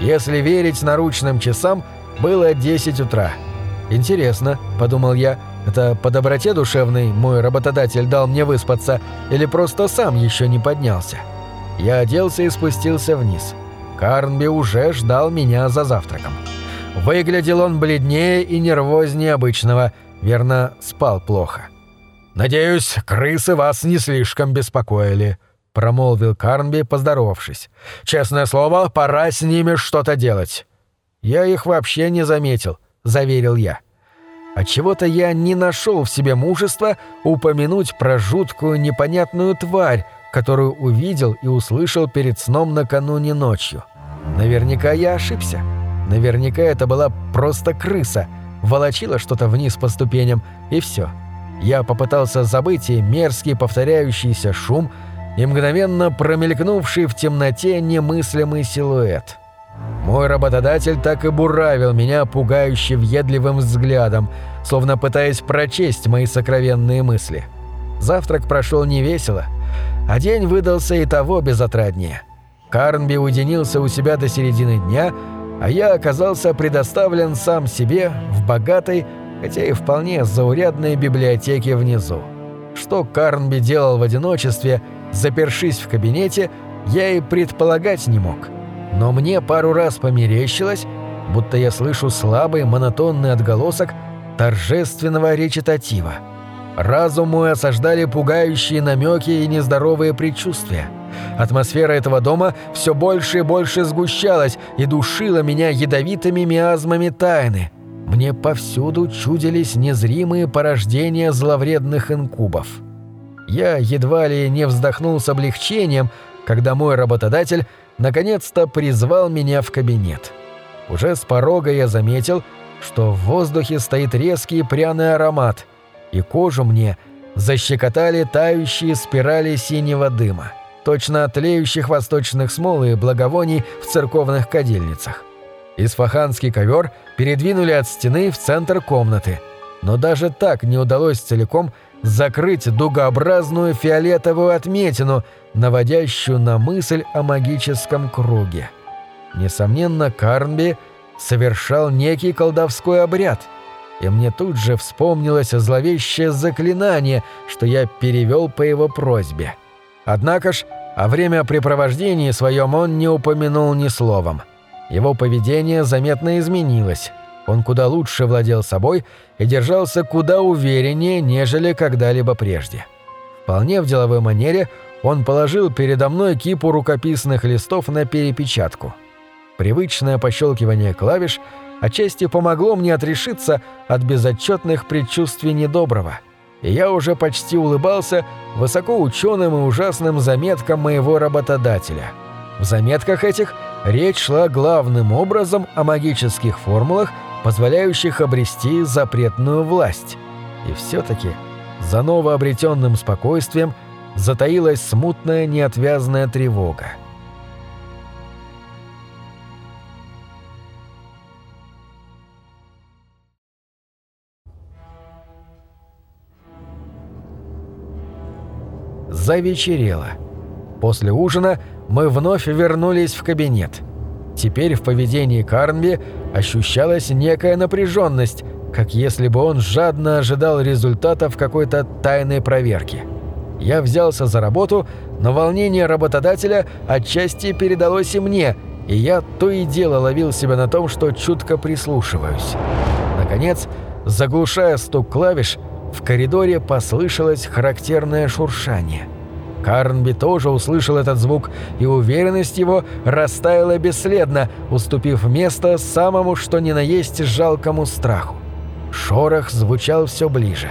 Если верить наручным часам, было 10 утра. «Интересно», — подумал я, — «это по доброте душевной мой работодатель дал мне выспаться или просто сам еще не поднялся?» Я оделся и спустился вниз. Карнби уже ждал меня за завтраком. Выглядел он бледнее и нервознее обычного, верно, спал плохо. «Надеюсь, крысы вас не слишком беспокоили», — промолвил Карнби, поздоровавшись. «Честное слово, пора с ними что-то делать». «Я их вообще не заметил», — заверил я. Отчего-то я не нашел в себе мужества упомянуть про жуткую непонятную тварь, которую увидел и услышал перед сном накануне ночью. Наверняка я ошибся. Наверняка это была просто крыса, волочила что-то вниз по ступеням, и все. Я попытался забыть и мерзкий повторяющийся шум, и мгновенно промелькнувший в темноте немыслимый силуэт. Мой работодатель так и буравил меня пугающе въедливым взглядом, словно пытаясь прочесть мои сокровенные мысли. Завтрак прошел невесело, а день выдался и того безотраднее. Карнби уединился у себя до середины дня, а я оказался предоставлен сам себе в богатой, хотя и вполне заурядной библиотеке внизу. Что Карнби делал в одиночестве, запершись в кабинете, я и предполагать не мог. Но мне пару раз померещилось, будто я слышу слабый монотонный отголосок торжественного речитатива – Разум мой осаждали пугающие намеки и нездоровые предчувствия. Атмосфера этого дома все больше и больше сгущалась и душила меня ядовитыми миазмами тайны. Мне повсюду чудились незримые порождения зловредных инкубов. Я едва ли не вздохнул с облегчением, когда мой работодатель наконец-то призвал меня в кабинет. Уже с порога я заметил, что в воздухе стоит резкий пряный аромат – и кожу мне защекотали тающие спирали синего дыма, точно от тлеющих восточных смол и благовоний в церковных кадильницах. Исфаханский ковер передвинули от стены в центр комнаты, но даже так не удалось целиком закрыть дугообразную фиолетовую отметину, наводящую на мысль о магическом круге. Несомненно, Карнби совершал некий колдовской обряд – и мне тут же вспомнилось зловещее заклинание, что я перевел по его просьбе. Однако ж, о времяпрепровождении своем он не упомянул ни словом. Его поведение заметно изменилось. Он куда лучше владел собой и держался куда увереннее, нежели когда-либо прежде. Вполне в деловой манере он положил передо мной кипу рукописных листов на перепечатку. Привычное пощелкивание клавиш — отчасти помогло мне отрешиться от безотчетных предчувствий недоброго. И я уже почти улыбался высокоученым и ужасным заметкам моего работодателя. В заметках этих речь шла главным образом о магических формулах, позволяющих обрести запретную власть. И все-таки за новообретенным спокойствием затаилась смутная неотвязная тревога. Завечерело. После ужина мы вновь вернулись в кабинет. Теперь в поведении Карнби ощущалась некая напряженность, как если бы он жадно ожидал результатов какой-то тайной проверки. Я взялся за работу, но волнение работодателя отчасти передалось и мне, и я то и дело ловил себя на том, что чутко прислушиваюсь. Наконец, заглушая стук клавиш, в коридоре послышалось характерное шуршание. Карнби тоже услышал этот звук, и уверенность его растаяла бесследно, уступив место самому что ни на есть жалкому страху. Шорох звучал все ближе.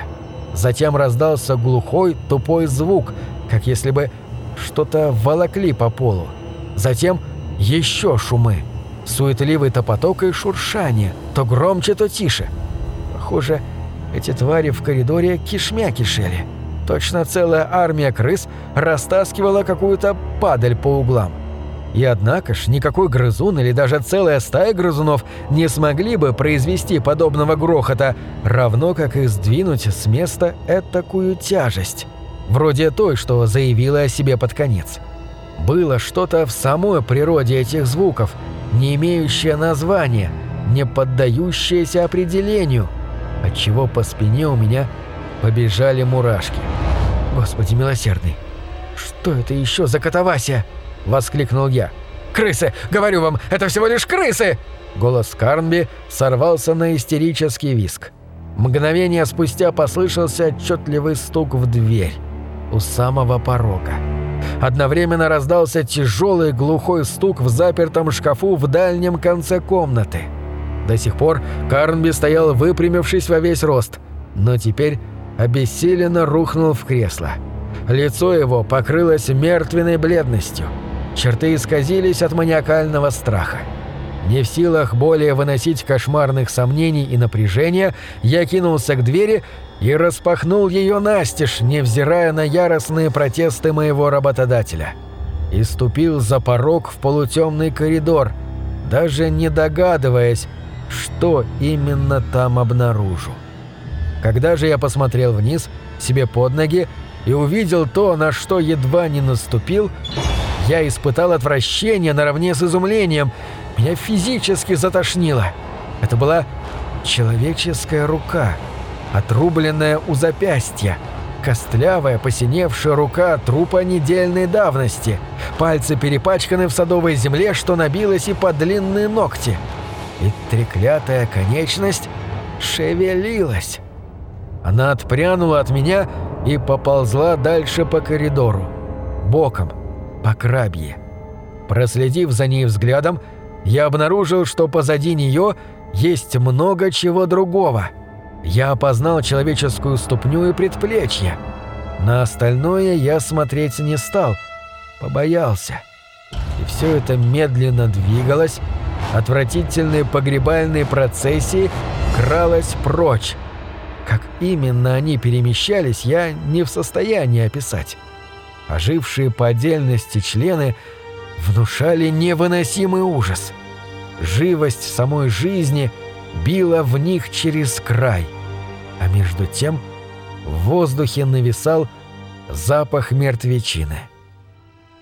Затем раздался глухой, тупой звук, как если бы что-то волокли по полу. Затем еще шумы. Суетливый топоток и шуршание, то громче, то тише. Похоже, эти твари в коридоре кишмя кишели. Точно целая армия крыс растаскивала какую-то падаль по углам. И однако ж никакой грызун или даже целая стая грызунов не смогли бы произвести подобного грохота, равно как и сдвинуть с места этакую тяжесть, вроде той, что заявила о себе под конец. Было что-то в самой природе этих звуков, не имеющее названия, не поддающееся определению, отчего по спине у меня побежали мурашки. «Господи милосердный, что это еще за катавасия?» — воскликнул я. «Крысы! Говорю вам, это всего лишь крысы!» Голос Карнби сорвался на истерический виск. Мгновение спустя послышался отчетливый стук в дверь у самого порога. Одновременно раздался тяжелый глухой стук в запертом шкафу в дальнем конце комнаты. До сих пор Карнби стоял выпрямившись во весь рост, но теперь обессиленно рухнул в кресло. Лицо его покрылось мертвенной бледностью. Черты исказились от маниакального страха. Не в силах более выносить кошмарных сомнений и напряжения, я кинулся к двери и распахнул ее настежь, невзирая на яростные протесты моего работодателя. И ступил за порог в полутемный коридор, даже не догадываясь, что именно там обнаружу. Когда же я посмотрел вниз, себе под ноги, и увидел то, на что едва не наступил, я испытал отвращение наравне с изумлением – меня физически затошнило. Это была человеческая рука, отрубленная у запястья. Костлявая, посиневшая рука трупа недельной давности. Пальцы перепачканы в садовой земле, что набилось и под длинные ногти. И треклятая конечность шевелилась. Она отпрянула от меня и поползла дальше по коридору. Боком, по крабье. Проследив за ней взглядом, я обнаружил, что позади нее есть много чего другого. Я опознал человеческую ступню и предплечье. На остальное я смотреть не стал, побоялся. И все это медленно двигалось, отвратительные погребальные процессии кралось прочь. Как именно они перемещались, я не в состоянии описать. Ожившие по отдельности члены – внушали невыносимый ужас. Живость самой жизни била в них через край, а между тем в воздухе нависал запах мертвечины.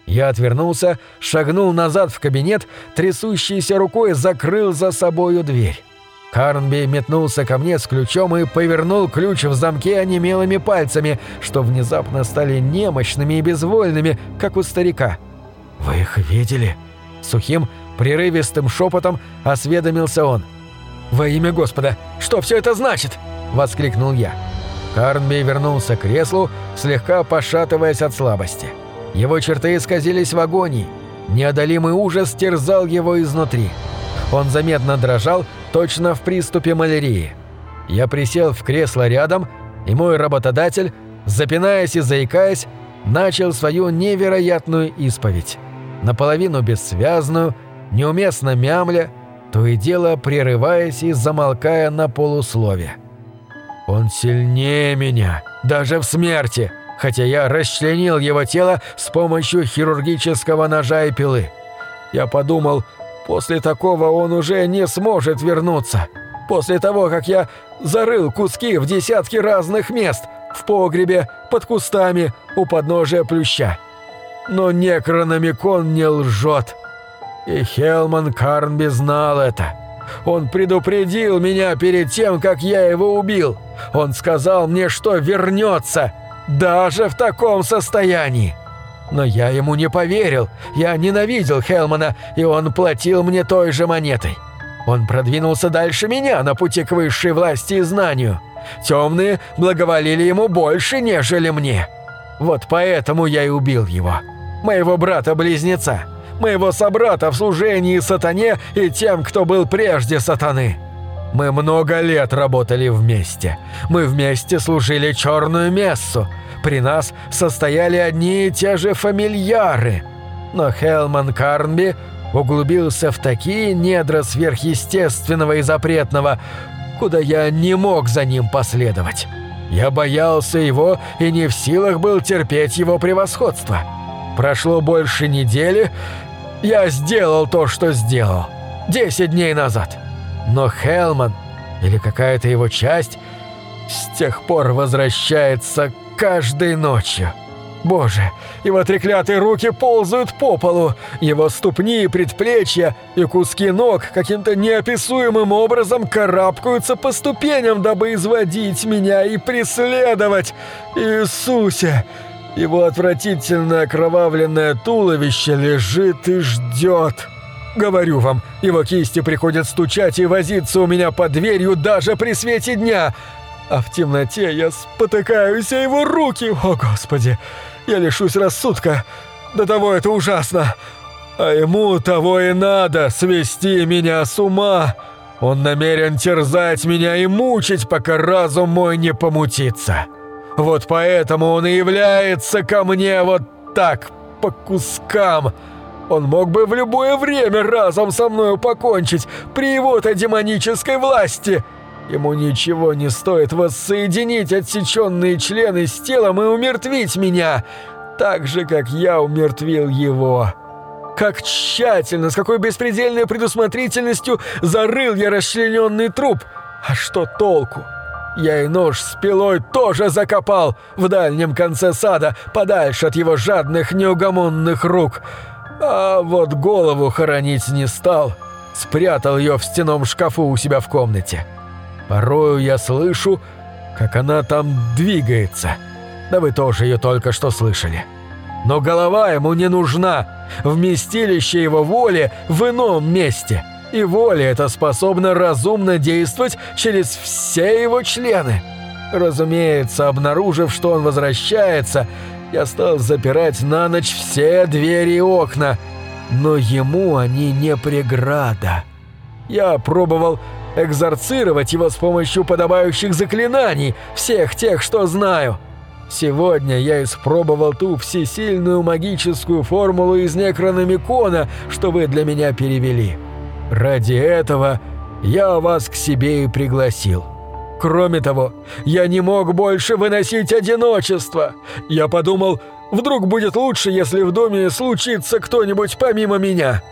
Я отвернулся, шагнул назад в кабинет, трясущейся рукой закрыл за собою дверь. Карнби метнулся ко мне с ключом и повернул ключ в замке онемелыми пальцами, что внезапно стали немощными и безвольными, как у старика — «Вы их видели?» Сухим, прерывистым шепотом осведомился он. «Во имя Господа, что все это значит?» – воскликнул я. Карнби вернулся к креслу, слегка пошатываясь от слабости. Его черты исказились в агонии. Неодолимый ужас терзал его изнутри. Он заметно дрожал, точно в приступе малярии. Я присел в кресло рядом, и мой работодатель, запинаясь и заикаясь, начал свою невероятную исповедь наполовину бессвязную, неуместно мямля, то и дело прерываясь и замолкая на полуслове. «Он сильнее меня, даже в смерти, хотя я расчленил его тело с помощью хирургического ножа и пилы. Я подумал, после такого он уже не сможет вернуться. После того, как я зарыл куски в десятки разных мест, в погребе, под кустами, у подножия плюща. Но Некрономикон не лжет. И Хелман Карнби знал это. Он предупредил меня перед тем, как я его убил. Он сказал мне, что вернется, даже в таком состоянии. Но я ему не поверил. Я ненавидел Хелмана, и он платил мне той же монетой. Он продвинулся дальше меня на пути к высшей власти и знанию. Темные благоволили ему больше, нежели мне. Вот поэтому я и убил его. Моего брата-близнеца. Моего собрата в служении сатане и тем, кто был прежде сатаны. Мы много лет работали вместе. Мы вместе служили черную мессу. При нас состояли одни и те же фамильяры. Но Хелман Карнби углубился в такие недра сверхъестественного и запретного, куда я не мог за ним последовать. Я боялся его и не в силах был терпеть его превосходство. Прошло больше недели, я сделал то, что сделал. Десять дней назад. Но Хелман, или какая-то его часть, с тех пор возвращается каждой ночью. Боже, его треклятые руки ползают по полу, его ступни, предплечья и куски ног каким-то неописуемым образом карабкаются по ступеням, дабы изводить меня и преследовать. Иисусе! Его отвратительное окровавленное туловище лежит и ждет. Говорю вам, его кисти приходят стучать и возиться у меня под дверью даже при свете дня. А в темноте я спотыкаюсь о его руки. О, Господи! Я лишусь рассудка. До того это ужасно. А ему того и надо свести меня с ума. Он намерен терзать меня и мучить, пока разум мой не помутится. Вот поэтому он и является ко мне вот так, по кускам. Он мог бы в любое время разом со мною покончить при его-то демонической власти. Ему ничего не стоит воссоединить отсеченные члены с телом и умертвить меня, так же, как я умертвил его. Как тщательно, с какой беспредельной предусмотрительностью зарыл я расчлененный труп. А что толку? Я и нож с пилой тоже закопал в дальнем конце сада, подальше от его жадных неугомонных рук. А вот голову хоронить не стал. Спрятал ее в стеном шкафу у себя в комнате. Порою я слышу, как она там двигается. Да вы тоже ее только что слышали. Но голова ему не нужна. Вместилище его воли в ином месте – и воля эта способна разумно действовать через все его члены. Разумеется, обнаружив, что он возвращается, я стал запирать на ночь все двери и окна, но ему они не преграда. Я пробовал экзорцировать его с помощью подобающих заклинаний, всех тех, что знаю. Сегодня я испробовал ту всесильную магическую формулу из Некрономикона, что вы для меня перевели. Ради этого я вас к себе и пригласил. Кроме того, я не мог больше выносить одиночество. Я подумал, вдруг будет лучше, если в доме случится кто-нибудь помимо меня.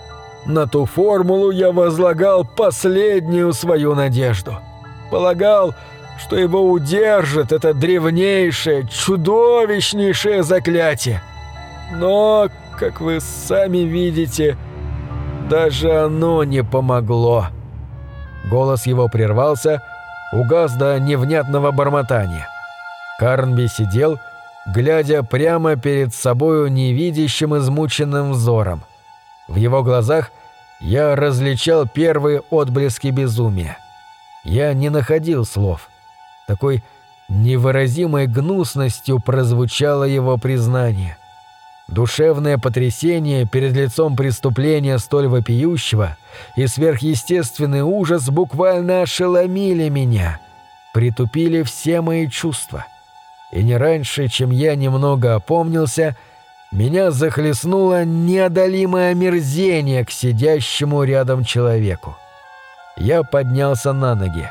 На ту формулу я возлагал последнюю свою надежду. Полагал, что его удержит это древнейшее, чудовищнейшее заклятие. Но, как вы сами видите, даже оно не помогло. Голос его прервался, угас до невнятного бормотания. Карнби сидел, глядя прямо перед собою невидящим измученным взором. В его глазах я различал первые отблески безумия. Я не находил слов. Такой невыразимой гнусностью прозвучало его признание. Душевное потрясение перед лицом преступления столь вопиющего и сверхъестественный ужас буквально ошеломили меня, притупили все мои чувства. И не раньше, чем я немного опомнился, меня захлестнуло неодолимое омерзение к сидящему рядом человеку. Я поднялся на ноги.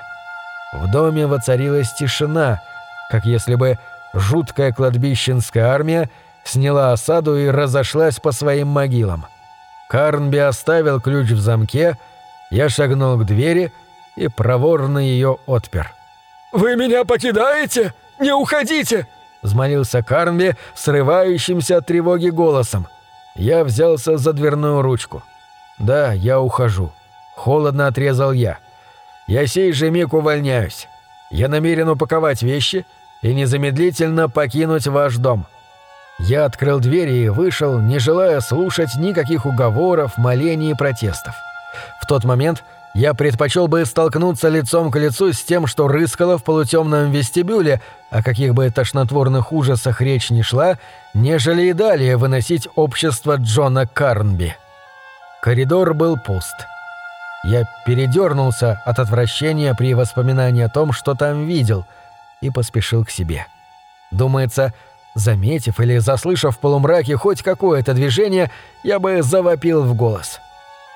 В доме воцарилась тишина, как если бы жуткая кладбищенская армия сняла осаду и разошлась по своим могилам. Карнби оставил ключ в замке, я шагнул к двери и проворно ее отпер. «Вы меня покидаете? Не уходите!» — взмолился Карнби срывающимся от тревоги голосом. Я взялся за дверную ручку. «Да, я ухожу». Холодно отрезал я. «Я сей же миг увольняюсь. Я намерен упаковать вещи и незамедлительно покинуть ваш дом». Я открыл дверь и вышел, не желая слушать никаких уговоров, молений и протестов. В тот момент я предпочел бы столкнуться лицом к лицу с тем, что рыскало в полутемном вестибюле, о каких бы тошнотворных ужасах речь не шла, нежели и далее выносить общество Джона Карнби. Коридор был пуст. Я передернулся от отвращения при воспоминании о том, что там видел, и поспешил к себе. Думается, Заметив или заслышав в полумраке хоть какое-то движение, я бы завопил в голос.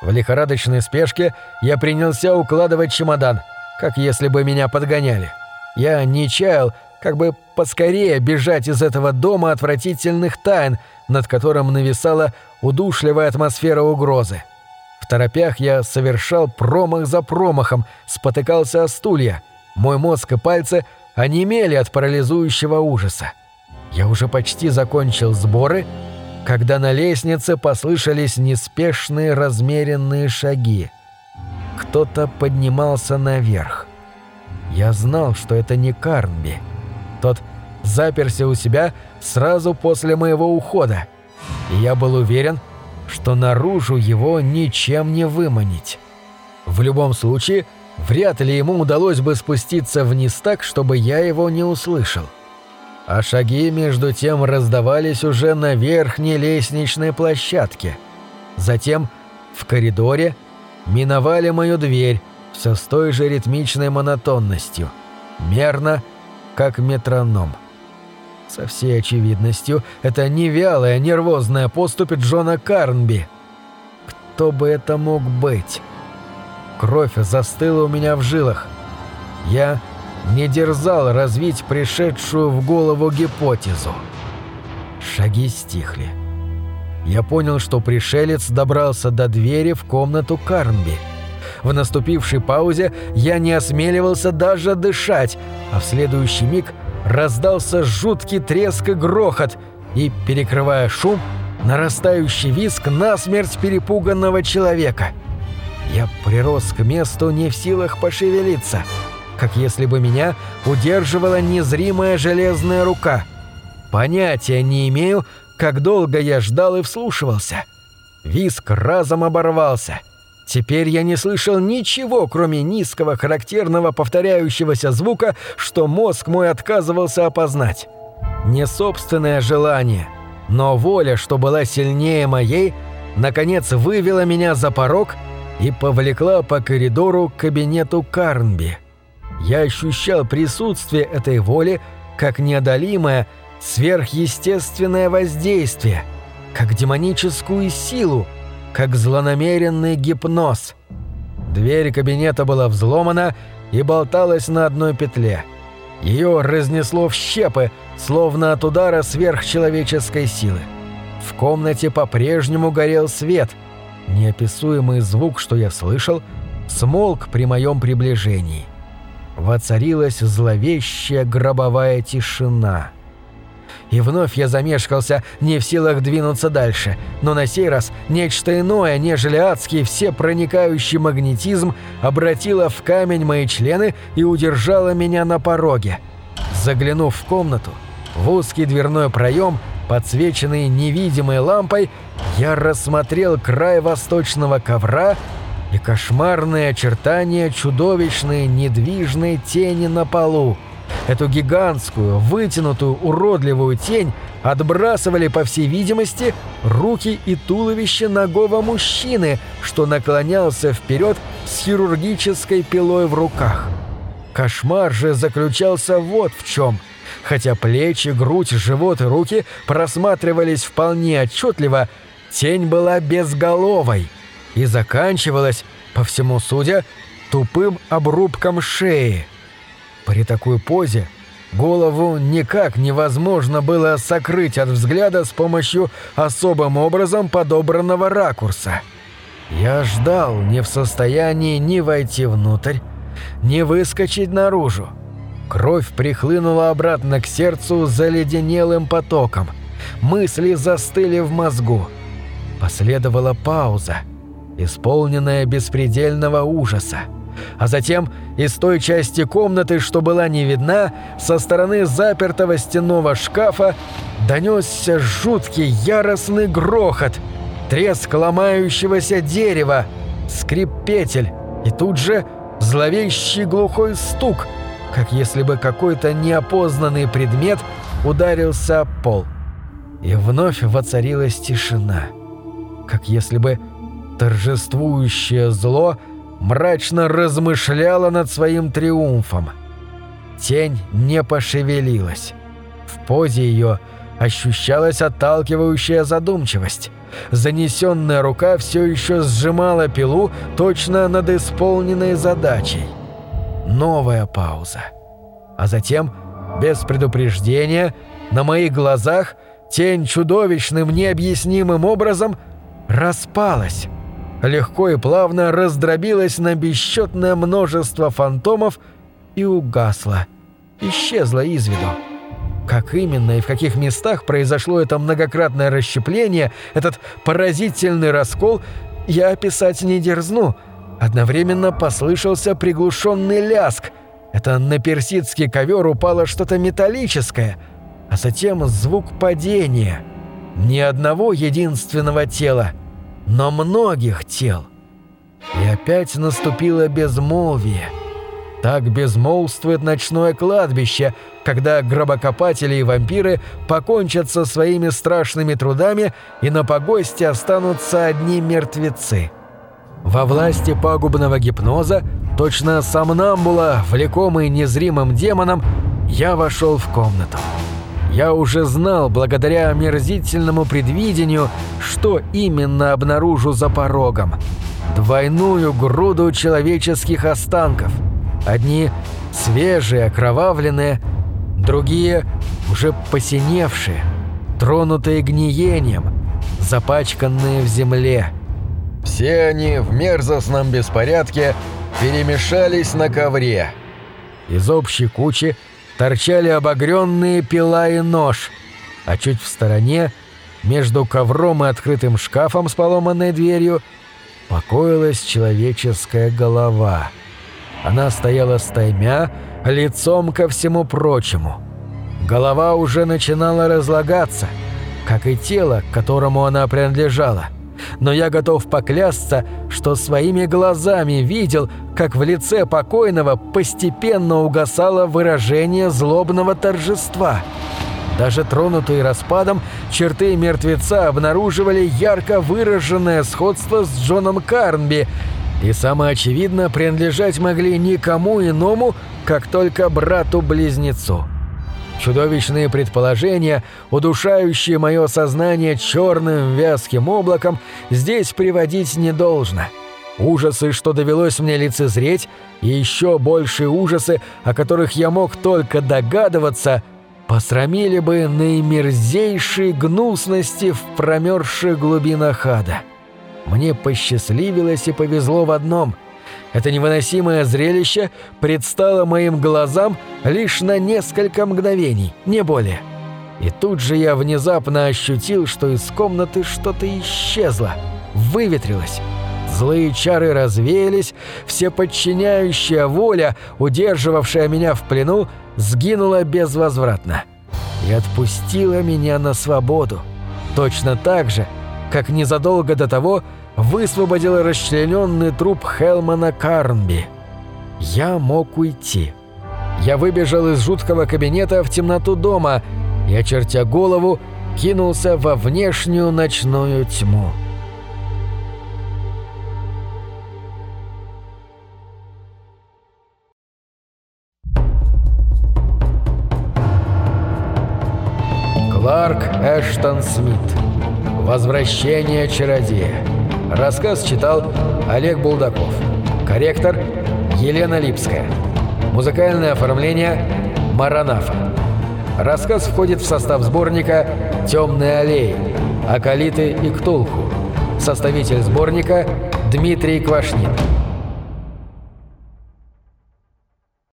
В лихорадочной спешке я принялся укладывать чемодан, как если бы меня подгоняли. Я не чаял, как бы поскорее бежать из этого дома отвратительных тайн, над которым нависала удушливая атмосфера угрозы. В торопях я совершал промах за промахом, спотыкался о стулья. Мой мозг и пальцы онемели от парализующего ужаса. Я уже почти закончил сборы, когда на лестнице послышались неспешные размеренные шаги. Кто-то поднимался наверх. Я знал, что это не Карнби. Тот заперся у себя сразу после моего ухода, и я был уверен, что наружу его ничем не выманить. В любом случае, вряд ли ему удалось бы спуститься вниз так, чтобы я его не услышал. А шаги между тем раздавались уже на верхней лестничной площадке. Затем в коридоре миновали мою дверь, все с той же ритмичной монотонностью, мерно, как метроном. Со всей очевидностью, это не вялая, нервозная поступь Джона Карнби. Кто бы это мог быть? Кровь застыла у меня в жилах. Я не дерзал развить пришедшую в голову гипотезу. Шаги стихли. Я понял, что пришелец добрался до двери в комнату Карнби. В наступившей паузе я не осмеливался даже дышать, а в следующий миг раздался жуткий треск и грохот, и, перекрывая шум, нарастающий виск насмерть перепуганного человека. Я прирос к месту не в силах пошевелиться, как если бы меня удерживала незримая железная рука. Понятия не имею, как долго я ждал и вслушивался. Виск разом оборвался — Теперь я не слышал ничего, кроме низкого, характерного повторяющегося звука, что мозг мой отказывался опознать. Не собственное желание, но воля, что была сильнее моей, наконец вывела меня за порог и повлекла по коридору к кабинету Карнби. Я ощущал присутствие этой воли как неодолимое, сверхъестественное воздействие, как демоническую силу, как злонамеренный гипноз. Дверь кабинета была взломана и болталась на одной петле. Ее разнесло в щепы, словно от удара сверхчеловеческой силы. В комнате по-прежнему горел свет. Неописуемый звук, что я слышал, смолк при моем приближении. Воцарилась зловещая гробовая тишина — и вновь я замешкался, не в силах двинуться дальше. Но на сей раз нечто иное, нежели адский всепроникающий магнетизм, обратило в камень мои члены и удержало меня на пороге. Заглянув в комнату, в узкий дверной проем, подсвеченный невидимой лампой, я рассмотрел край восточного ковра и кошмарные очертания чудовищной недвижной тени на полу. Эту гигантскую, вытянутую, уродливую тень отбрасывали, по всей видимости, руки и туловище ногого мужчины, что наклонялся вперед с хирургической пилой в руках. Кошмар же заключался вот в чем. Хотя плечи, грудь, живот и руки просматривались вполне отчетливо, тень была безголовой и заканчивалась, по всему судя, тупым обрубком шеи. При такой позе голову никак невозможно было сокрыть от взгляда с помощью особым образом подобранного ракурса. Я ждал, не в состоянии ни войти внутрь, ни выскочить наружу. Кровь прихлынула обратно к сердцу заледенелым потоком. Мысли застыли в мозгу. Последовала пауза, исполненная беспредельного ужаса а затем из той части комнаты, что была не видна, со стороны запертого стенного шкафа донесся жуткий яростный грохот, треск ломающегося дерева, скрип петель и тут же зловещий глухой стук, как если бы какой-то неопознанный предмет ударился о пол. И вновь воцарилась тишина, как если бы торжествующее зло – мрачно размышляла над своим триумфом. Тень не пошевелилась. В позе ее ощущалась отталкивающая задумчивость. Занесенная рука все еще сжимала пилу точно над исполненной задачей. Новая пауза. А затем, без предупреждения, на моих глазах тень чудовищным необъяснимым образом распалась легко и плавно раздробилась на бесчетное множество фантомов и угасла, исчезла из виду. Как именно и в каких местах произошло это многократное расщепление, этот поразительный раскол, я описать не дерзну. Одновременно послышался приглушенный ляск. Это на персидский ковер упало что-то металлическое, а затем звук падения. Ни одного единственного тела, но многих тел. И опять наступило безмолвие. Так безмолвствует ночное кладбище, когда гробокопатели и вампиры покончат со своими страшными трудами и на погосте останутся одни мертвецы. Во власти пагубного гипноза, точно сомнамбула, влекомый незримым демоном, я вошел в комнату. Я уже знал, благодаря омерзительному предвидению, что именно обнаружу за порогом. Двойную груду человеческих останков. Одни свежие, окровавленные, другие уже посиневшие, тронутые гниением, запачканные в земле. Все они в мерзостном беспорядке перемешались на ковре. Из общей кучи торчали обогренные пила и нож, а чуть в стороне, между ковром и открытым шкафом с поломанной дверью, покоилась человеческая голова. Она стояла стаймя, лицом ко всему прочему. Голова уже начинала разлагаться, как и тело, к которому она принадлежала – но я готов поклясться, что своими глазами видел, как в лице покойного постепенно угасало выражение злобного торжества. Даже тронутые распадом, черты мертвеца обнаруживали ярко выраженное сходство с Джоном Карнби и, самое очевидно, принадлежать могли никому иному, как только брату-близнецу. Чудовищные предположения, удушающие мое сознание черным вязким облаком, здесь приводить не должно. Ужасы, что довелось мне лицезреть, и еще большие ужасы, о которых я мог только догадываться, посрамили бы наимерзейшие гнусности в промерзших глубинах ада. Мне посчастливилось и повезло в одном — это невыносимое зрелище предстало моим глазам лишь на несколько мгновений, не более. И тут же я внезапно ощутил, что из комнаты что-то исчезло, выветрилось. Злые чары развеялись, все подчиняющая воля, удерживавшая меня в плену, сгинула безвозвратно. И отпустила меня на свободу. Точно так же, как незадолго до того высвободил расчлененный труп Хелмана Карнби. Я мог уйти. Я выбежал из жуткого кабинета в темноту дома и, очертя голову, кинулся во внешнюю ночную тьму. Кларк Эштон Смит. Возвращение чародея. Рассказ читал Олег Булдаков. Корректор Елена Липская. Музыкальное оформление Маранафа. Рассказ входит в состав сборника «Темные аллеи. Акалиты и Ктулху». Составитель сборника Дмитрий Квашнин.